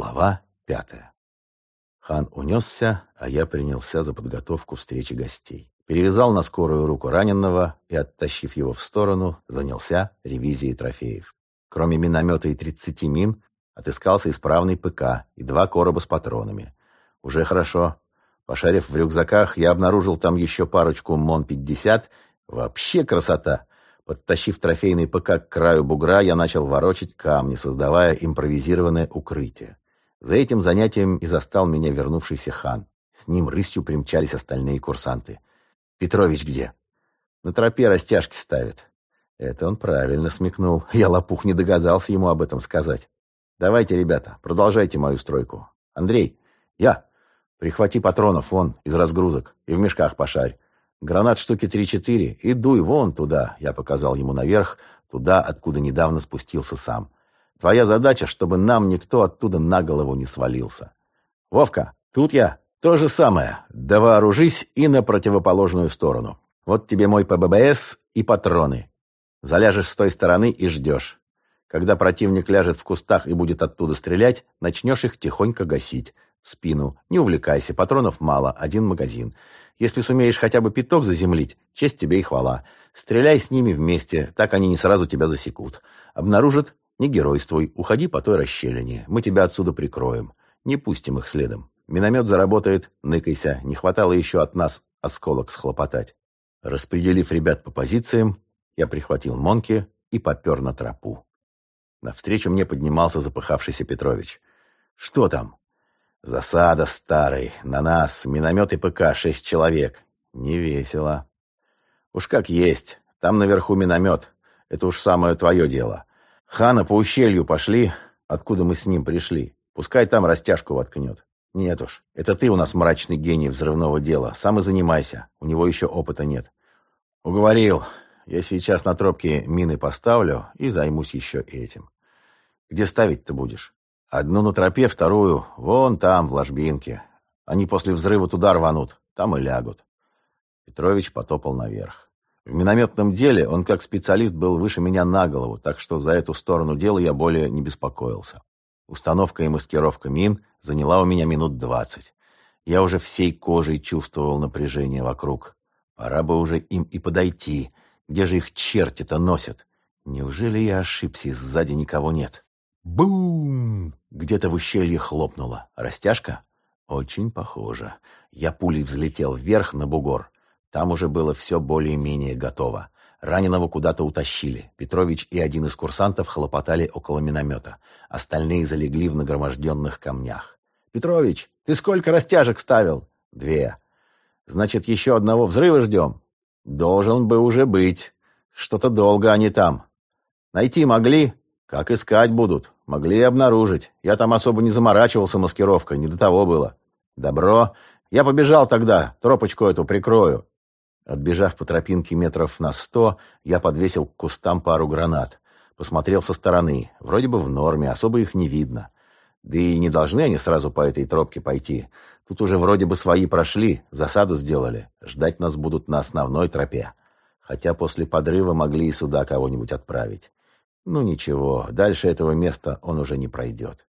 Глава пятая. Хан унесся, а я принялся за подготовку встречи гостей. Перевязал на скорую руку раненого и, оттащив его в сторону, занялся ревизией трофеев. Кроме миномета и 30 мин, отыскался исправный ПК и два короба с патронами. Уже хорошо. Пошарив в рюкзаках, я обнаружил там еще парочку МОН-50. Вообще красота! Подтащив трофейный ПК к краю бугра, я начал ворочать камни, создавая импровизированное укрытие. За этим занятием и застал меня вернувшийся хан. С ним рысью примчались остальные курсанты. «Петрович где?» «На тропе растяжки ставит». Это он правильно смекнул. Я, лопух, не догадался ему об этом сказать. «Давайте, ребята, продолжайте мою стройку. Андрей, я. Прихвати патронов, вон, из разгрузок, и в мешках пошарь. Гранат штуки три-четыре, и дуй вон туда, я показал ему наверх, туда, откуда недавно спустился сам. Твоя задача, чтобы нам никто оттуда на голову не свалился. Вовка, тут я. То же самое. Да вооружись и на противоположную сторону. Вот тебе мой ПББС и патроны. Заляжешь с той стороны и ждешь. Когда противник ляжет в кустах и будет оттуда стрелять, начнешь их тихонько гасить в спину. Не увлекайся, патронов мало, один магазин. Если сумеешь хотя бы пяток заземлить, честь тебе и хвала. Стреляй с ними вместе, так они не сразу тебя засекут. Обнаружат, не геройствуй, уходи по той расщелине, мы тебя отсюда прикроем. Не пустим их следом. Миномет заработает, ныкайся, не хватало еще от нас осколок схлопотать. Распределив ребят по позициям, я прихватил Монки и попер на тропу. Навстречу мне поднимался запыхавшийся Петрович. «Что там?» Засада старый, на нас, миномет и ПК, шесть человек. Не весело. Уж как есть, там наверху миномет. Это уж самое твое дело. Хана по ущелью пошли, откуда мы с ним пришли. Пускай там растяжку воткнет. Нет уж, это ты у нас мрачный гений взрывного дела. Сам и занимайся, у него еще опыта нет. Уговорил. Я сейчас на тропке мины поставлю и займусь еще этим. Где ставить-то будешь? Одну на тропе, вторую вон там, в ложбинке. Они после взрыва туда рванут, там и лягут. Петрович потопал наверх. В минометном деле он как специалист был выше меня на голову, так что за эту сторону дела я более не беспокоился. Установка и маскировка мин заняла у меня минут двадцать. Я уже всей кожей чувствовал напряжение вокруг. Пора бы уже им и подойти. Где же их черти-то носят? Неужели я ошибся, сзади никого нет? Бум! Где-то в ущелье хлопнуло. Растяжка? Очень похоже. Я пулей взлетел вверх на бугор. Там уже было все более-менее готово. Раненого куда-то утащили. Петрович и один из курсантов хлопотали около миномета. Остальные залегли в нагроможденных камнях. «Петрович, ты сколько растяжек ставил?» «Две». «Значит, еще одного взрыва ждем?» «Должен бы уже быть. Что-то долго они там. Найти могли?» «Как искать будут? Могли и обнаружить. Я там особо не заморачивался маскировкой, не до того было». «Добро. Я побежал тогда, тропочку эту прикрою». Отбежав по тропинке метров на сто, я подвесил к кустам пару гранат. Посмотрел со стороны. Вроде бы в норме, особо их не видно. Да и не должны они сразу по этой тропке пойти. Тут уже вроде бы свои прошли, засаду сделали. Ждать нас будут на основной тропе. Хотя после подрыва могли и сюда кого-нибудь отправить. Ну ничего, дальше этого места он уже не пройдет.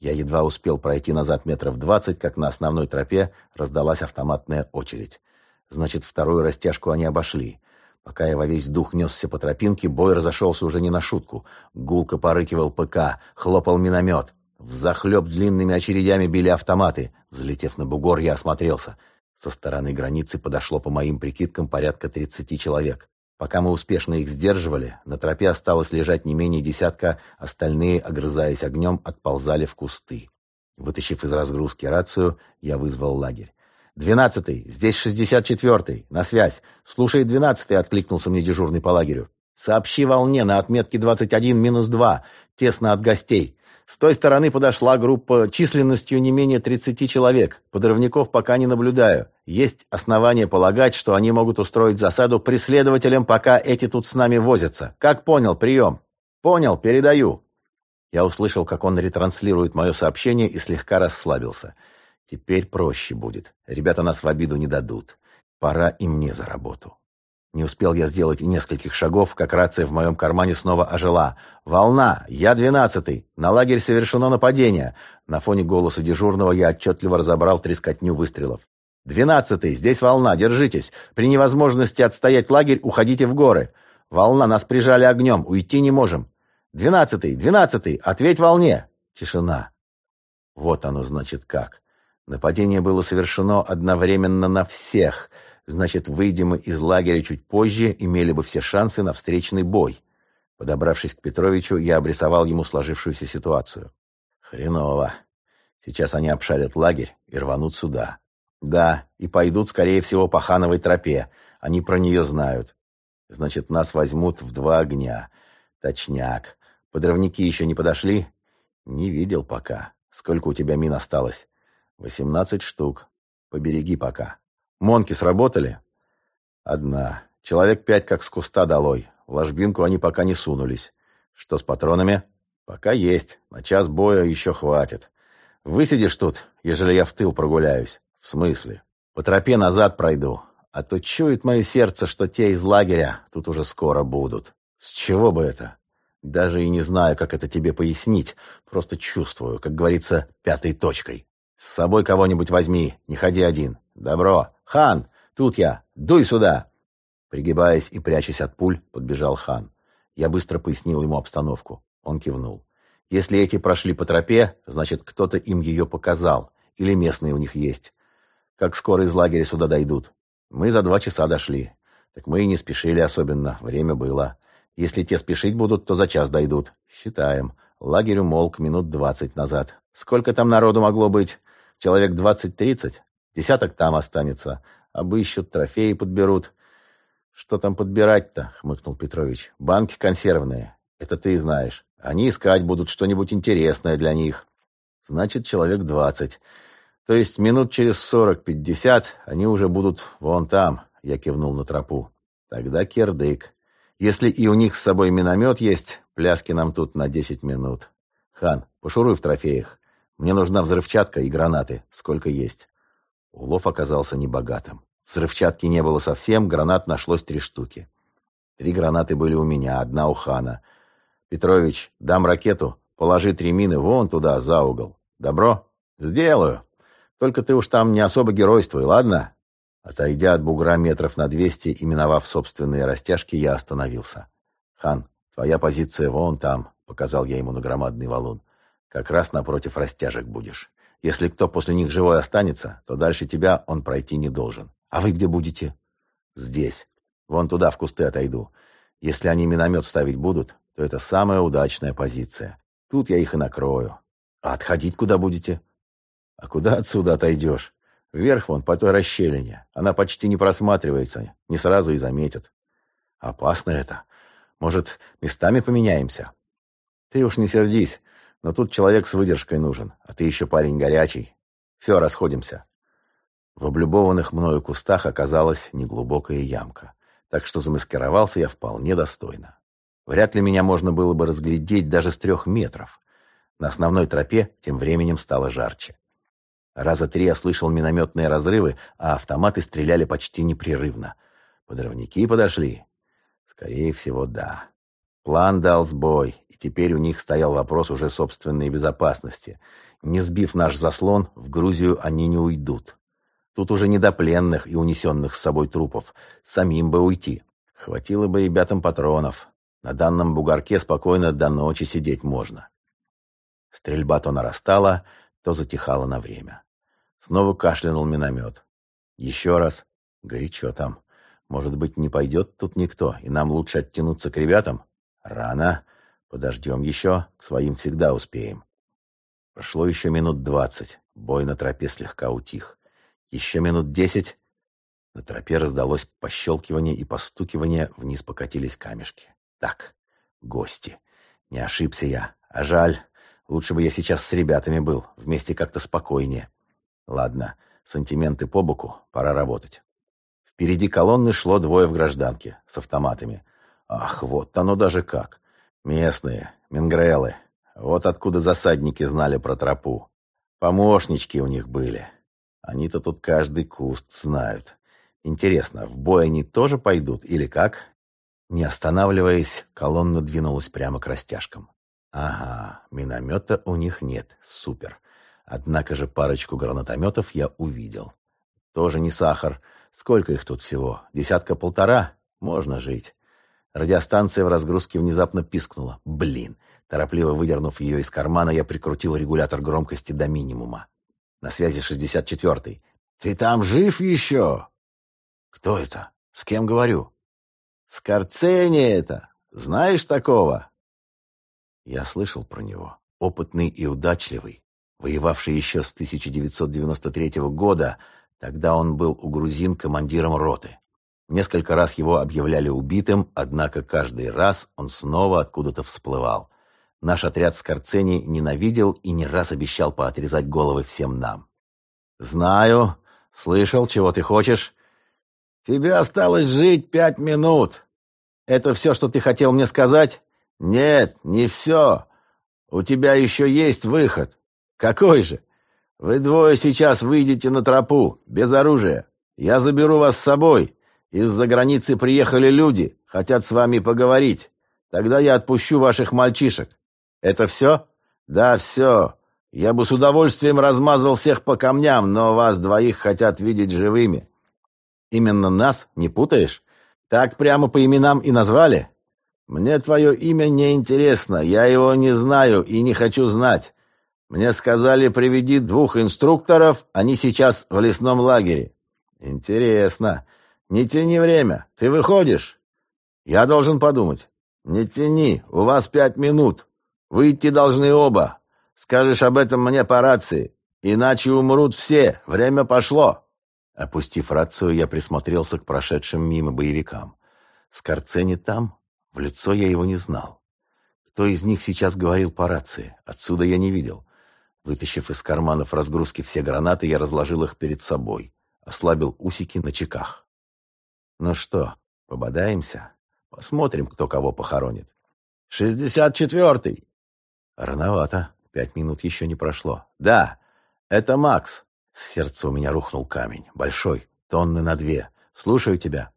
Я едва успел пройти назад метров двадцать, как на основной тропе раздалась автоматная очередь. Значит, вторую растяжку они обошли. Пока я во весь дух несся по тропинке, бой разошелся уже не на шутку. Гулко порыкивал ПК, хлопал миномет. Взахлеб длинными очередями били автоматы. Взлетев на бугор, я осмотрелся. Со стороны границы подошло, по моим прикидкам, порядка тридцати человек. Пока мы успешно их сдерживали, на тропе осталось лежать не менее десятка, остальные, огрызаясь огнем, отползали в кусты. Вытащив из разгрузки рацию, я вызвал лагерь. «Двенадцатый, здесь шестьдесят четвертый, на связь. Слушай, двенадцатый», — откликнулся мне дежурный по лагерю. «Сообщи волне на отметке двадцать один минус два, тесно от гостей. С той стороны подошла группа численностью не менее 30 человек. Подрывников пока не наблюдаю. Есть основания полагать, что они могут устроить засаду преследователям, пока эти тут с нами возятся. Как понял, прием? Понял, передаю. Я услышал, как он ретранслирует мое сообщение и слегка расслабился. Теперь проще будет. Ребята нас в обиду не дадут. Пора и мне за работу. Не успел я сделать и нескольких шагов, как рация в моем кармане снова ожила. «Волна! Я двенадцатый! На лагерь совершено нападение!» На фоне голоса дежурного я отчетливо разобрал трескотню выстрелов. «Двенадцатый! Здесь волна! Держитесь! При невозможности отстоять лагерь уходите в горы! Волна! Нас прижали огнем! Уйти не можем! Двенадцатый! Двенадцатый! Ответь волне!» Тишина. Вот оно, значит, как. Нападение было совершено одновременно на всех — Значит, выйдем мы из лагеря чуть позже, имели бы все шансы на встречный бой. Подобравшись к Петровичу, я обрисовал ему сложившуюся ситуацию. Хреново. Сейчас они обшарят лагерь и рванут сюда. Да, и пойдут, скорее всего, по Хановой тропе. Они про нее знают. Значит, нас возьмут в два огня. Точняк. Подрывники еще не подошли? Не видел пока. Сколько у тебя мин осталось? Восемнадцать штук. Побереги пока. Монки сработали? Одна. Человек пять как с куста долой. В ложбинку они пока не сунулись. Что с патронами? Пока есть. На час боя еще хватит. Высидишь тут, ежели я в тыл прогуляюсь? В смысле? По тропе назад пройду. А то чует мое сердце, что те из лагеря тут уже скоро будут. С чего бы это? Даже и не знаю, как это тебе пояснить. Просто чувствую, как говорится, пятой точкой. С собой кого-нибудь возьми, не ходи один. Добро. «Хан, тут я! Дуй сюда!» Пригибаясь и прячась от пуль, подбежал хан. Я быстро пояснил ему обстановку. Он кивнул. «Если эти прошли по тропе, значит, кто-то им ее показал. Или местные у них есть. Как скоро из лагеря сюда дойдут? Мы за два часа дошли. Так мы и не спешили особенно, время было. Если те спешить будут, то за час дойдут. Считаем. Лагерь умолк минут двадцать назад. Сколько там народу могло быть? Человек двадцать-тридцать? Десяток там останется. Обыщут, трофеи подберут. Что там подбирать-то? хмыкнул Петрович. Банки консервные. Это ты знаешь. Они искать будут что-нибудь интересное для них. Значит, человек двадцать. То есть минут через сорок-пятьдесят они уже будут вон там, я кивнул на тропу. Тогда кирдык. Если и у них с собой миномет есть, пляски нам тут на десять минут. Хан, пошуруй в трофеях. Мне нужна взрывчатка и гранаты, сколько есть. Улов оказался небогатым. Взрывчатки не было совсем, гранат нашлось три штуки. Три гранаты были у меня, одна у хана. «Петрович, дам ракету, положи три мины вон туда, за угол. Добро? Сделаю. Только ты уж там не особо геройствуй, ладно?» Отойдя от бугра метров на двести и миновав собственные растяжки, я остановился. «Хан, твоя позиция вон там», — показал я ему на громадный валун. «Как раз напротив растяжек будешь. Если кто после них живой останется, то дальше тебя он пройти не должен. А вы где будете? Здесь. Вон туда, в кусты отойду. Если они миномет ставить будут, то это самая удачная позиция. Тут я их и накрою. А отходить куда будете? А куда отсюда отойдешь? Вверх вон, по той расщелине. Она почти не просматривается, не сразу и заметят. Опасно это. Может, местами поменяемся? Ты уж не сердись. Но тут человек с выдержкой нужен, а ты еще парень горячий. Все, расходимся. В облюбованных мною кустах оказалась неглубокая ямка, так что замаскировался я вполне достойно. Вряд ли меня можно было бы разглядеть даже с трех метров. На основной тропе тем временем стало жарче. Раза три я слышал минометные разрывы, а автоматы стреляли почти непрерывно. Подрывники подошли? Скорее всего, да. План дал сбой, и теперь у них стоял вопрос уже собственной безопасности. Не сбив наш заслон, в Грузию они не уйдут. Тут уже не до пленных и унесенных с собой трупов. Самим бы уйти. Хватило бы ребятам патронов. На данном бугорке спокойно до ночи сидеть можно. Стрельба то нарастала, то затихала на время. Снова кашлянул миномет. Еще раз. Горячо там. Может быть, не пойдет тут никто, и нам лучше оттянуться к ребятам? Рано. Подождем еще, к своим всегда успеем. Прошло еще минут двадцать. Бой на тропе слегка утих. Еще минут десять. На тропе раздалось пощелкивание и постукивание, вниз покатились камешки. Так, гости. Не ошибся я. А жаль. Лучше бы я сейчас с ребятами был. Вместе как-то спокойнее. Ладно, сантименты по боку, пора работать. Впереди колонны шло двое в гражданке, с автоматами. Ах, вот оно даже как. Местные, мингрелы. Вот откуда засадники знали про тропу. Помощнички у них были. Они-то тут каждый куст знают. Интересно, в бой они тоже пойдут или как? Не останавливаясь, колонна двинулась прямо к растяжкам. Ага, миномета у них нет. Супер. Однако же парочку гранатометов я увидел. Тоже не сахар. Сколько их тут всего? Десятка-полтора? Можно жить. Радиостанция в разгрузке внезапно пискнула. Блин. Торопливо выдернув ее из кармана, я прикрутил регулятор громкости до минимума. На связи 64-й. «Ты там жив еще?» «Кто это? С кем говорю?» «Скорцени это! Знаешь такого?» Я слышал про него. Опытный и удачливый, воевавший еще с 1993 года, тогда он был у грузин командиром роты. Несколько раз его объявляли убитым, однако каждый раз он снова откуда-то всплывал. Наш отряд Скорцени ненавидел и не раз обещал поотрезать головы всем нам. «Знаю. Слышал, чего ты хочешь?» «Тебе осталось жить пять минут. Это все, что ты хотел мне сказать?» «Нет, не все. У тебя еще есть выход. Какой же? Вы двое сейчас выйдете на тропу, без оружия. Я заберу вас с собой. Из-за границы приехали люди, хотят с вами поговорить. Тогда я отпущу ваших мальчишек. Это все? Да, все. Я бы с удовольствием размазал всех по камням, но вас двоих хотят видеть живыми. Именно нас, не путаешь? Так прямо по именам и назвали? Мне твое имя не интересно, я его не знаю и не хочу знать. Мне сказали, приведи двух инструкторов, они сейчас в лесном лагере. Интересно. Не тяни время. Ты выходишь? Я должен подумать. Не тяни, у вас пять минут. Выйти должны оба. Скажешь об этом мне по рации. Иначе умрут все. Время пошло. Опустив рацию, я присмотрелся к прошедшим мимо боевикам. Скорцени там? В лицо я его не знал. Кто из них сейчас говорил по рации? Отсюда я не видел. Вытащив из карманов разгрузки все гранаты, я разложил их перед собой. Ослабил усики на чеках. Ну что, пободаемся? Посмотрим, кто кого похоронит. «Шестьдесят четвертый!» Рановато. Пять минут еще не прошло. «Да, это Макс!» С сердца у меня рухнул камень. Большой, тонны на две. «Слушаю тебя!»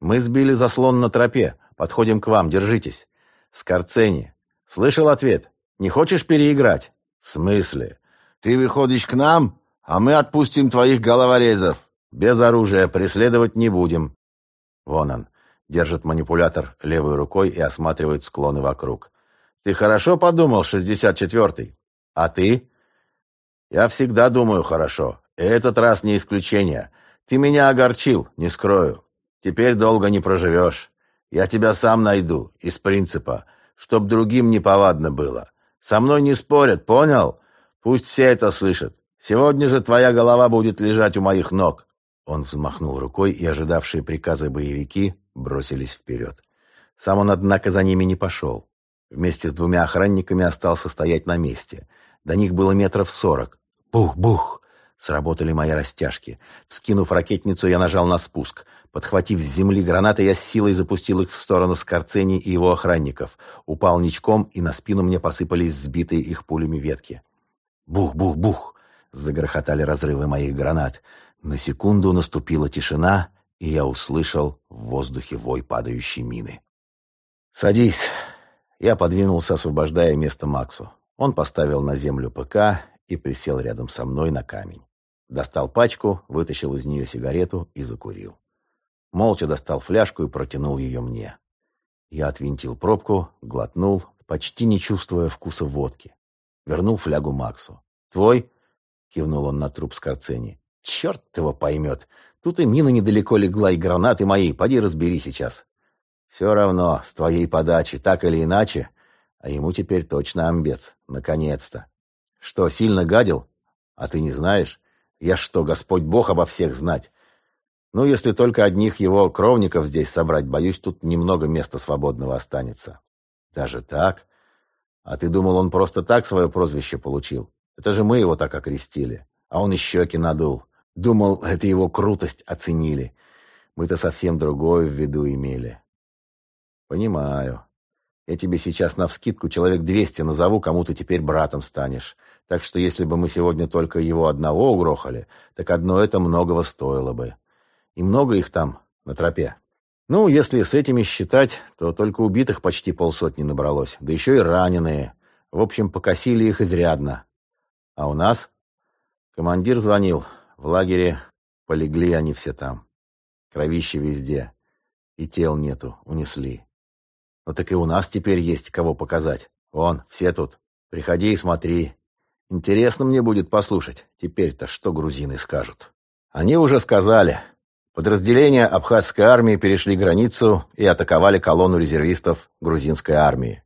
«Мы сбили заслон на тропе. Подходим к вам. Держитесь!» «Скорцени!» «Слышал ответ? Не хочешь переиграть?» «В смысле? Ты выходишь к нам, а мы отпустим твоих головорезов. Без оружия преследовать не будем». Вон он. Держит манипулятор левой рукой и осматривает склоны вокруг. «Ты хорошо подумал, шестьдесят четвертый? А ты?» «Я всегда думаю хорошо. И этот раз не исключение. Ты меня огорчил, не скрою. Теперь долго не проживешь. Я тебя сам найду, из принципа, чтоб другим не повадно было. Со мной не спорят, понял? Пусть все это слышат. Сегодня же твоя голова будет лежать у моих ног». Он взмахнул рукой, и ожидавшие приказы боевики бросились вперед. Сам он, однако, за ними не пошел. Вместе с двумя охранниками остался стоять на месте. До них было метров сорок. Бух-бух! Сработали мои растяжки. Вскинув ракетницу, я нажал на спуск. Подхватив с земли гранаты, я с силой запустил их в сторону Скорцени и его охранников. Упал ничком, и на спину мне посыпались сбитые их пулями ветки. Бух-бух-бух! Загрохотали разрывы моих гранат. На секунду наступила тишина, и я услышал в воздухе вой падающей мины. «Садись!» Я подвинулся, освобождая место Максу. Он поставил на землю ПК и присел рядом со мной на камень. Достал пачку, вытащил из нее сигарету и закурил. Молча достал фляжку и протянул ее мне. Я отвинтил пробку, глотнул, почти не чувствуя вкуса водки. Вернул флягу Максу. «Твой?» — кивнул он на труп Скорцени. «Черт его поймет. Тут и мина недалеко легла, и гранаты мои. Поди разбери сейчас. Все равно, с твоей подачи, так или иначе. А ему теперь точно амбец. Наконец-то. Что, сильно гадил? А ты не знаешь? Я что, Господь Бог обо всех знать? Ну, если только одних его кровников здесь собрать, боюсь, тут немного места свободного останется. Даже так? А ты думал, он просто так свое прозвище получил? Это же мы его так окрестили. А он и щеки надул. Думал, это его крутость оценили. Мы-то совсем другое в виду имели. Понимаю. Я тебе сейчас навскидку человек двести назову, кому ты теперь братом станешь. Так что если бы мы сегодня только его одного угрохали, так одно это многого стоило бы. И много их там, на тропе. Ну, если с этими считать, то только убитых почти полсотни набралось, да еще и раненые. В общем, покосили их изрядно. А у нас? Командир звонил. В лагере полегли они все там. Кровище везде. И тел нету, унесли. Ну так и у нас теперь есть кого показать. Вон, все тут. Приходи и смотри. Интересно мне будет послушать. Теперь-то что грузины скажут? Они уже сказали. Подразделения абхазской армии перешли границу и атаковали колонну резервистов грузинской армии.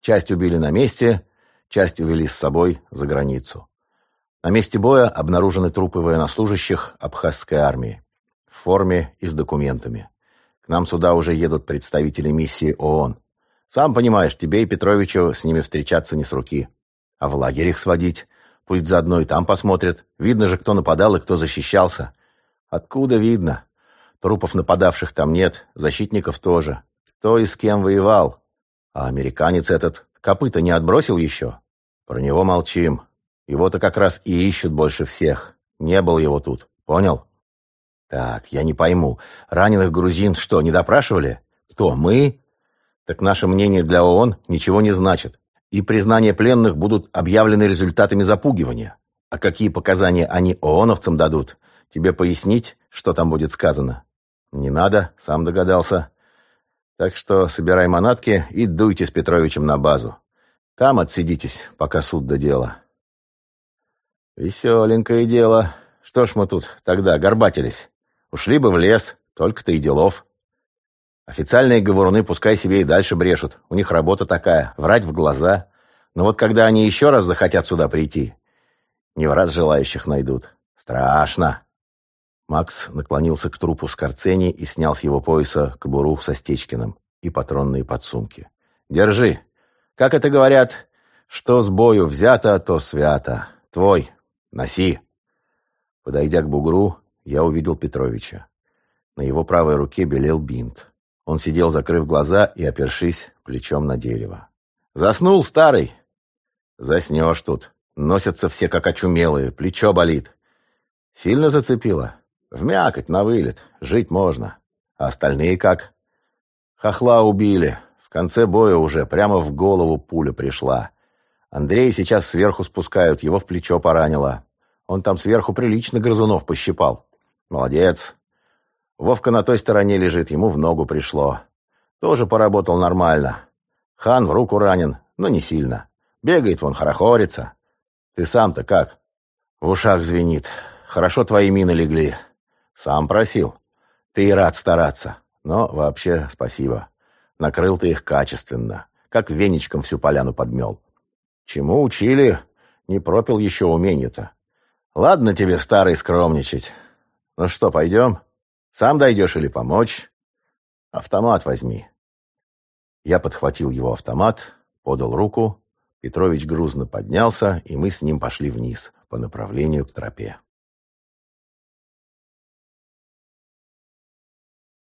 Часть убили на месте, часть увели с собой за границу. На месте боя обнаружены трупы военнослужащих абхазской армии в форме и с документами. К нам сюда уже едут представители миссии ООН. Сам понимаешь, тебе и Петровичу с ними встречаться не с руки. А в лагерь их сводить? Пусть заодно и там посмотрят. Видно же, кто нападал и кто защищался. Откуда видно? Трупов нападавших там нет, защитников тоже. Кто и с кем воевал? А американец этот копыта не отбросил еще? Про него молчим. Его-то как раз и ищут больше всех. Не было его тут. Понял? Так, я не пойму. Раненых грузин что, не допрашивали? Кто, мы? Так наше мнение для ООН ничего не значит. И признание пленных будут объявлены результатами запугивания. А какие показания они ООНовцам дадут, Тебе пояснить, что там будет сказано?» «Не надо, сам догадался. Так что собирай манатки и дуйте с Петровичем на базу. Там отсидитесь, пока суд до дела». «Веселенькое дело. Что ж мы тут тогда горбатились? Ушли бы в лес, только-то и делов». Официальные говоруны пускай себе и дальше брешут. У них работа такая — врать в глаза. Но вот когда они еще раз захотят сюда прийти, не в раз желающих найдут. Страшно. Макс наклонился к трупу Скорцени и снял с его пояса кобуру со Стечкиным и патронные подсумки. «Держи. Как это говорят, что с бою взято, то свято. Твой. Носи». Подойдя к бугру, я увидел Петровича. На его правой руке белел бинт. Он сидел, закрыв глаза и опершись плечом на дерево. «Заснул, старый?» «Заснешь тут. Носятся все как очумелые, плечо болит». «Сильно зацепило?» Вмякать на вылет, жить можно. А остальные как? Хохла убили. В конце боя уже прямо в голову пуля пришла. Андрей сейчас сверху спускают, его в плечо поранило. Он там сверху прилично грызунов пощипал. Молодец. Вовка на той стороне лежит, ему в ногу пришло. Тоже поработал нормально. Хан в руку ранен, но не сильно. Бегает вон, хорохорится. Ты сам-то как? В ушах звенит. Хорошо твои мины легли. Сам просил. Ты и рад стараться. Но вообще спасибо. Накрыл ты их качественно. Как веничком всю поляну подмел. Чему учили, не пропил еще умение-то. Ладно тебе, старый, скромничать. Ну что, пойдем? Сам дойдешь или помочь? Автомат возьми. Я подхватил его автомат, подал руку. Петрович грузно поднялся, и мы с ним пошли вниз, по направлению к тропе.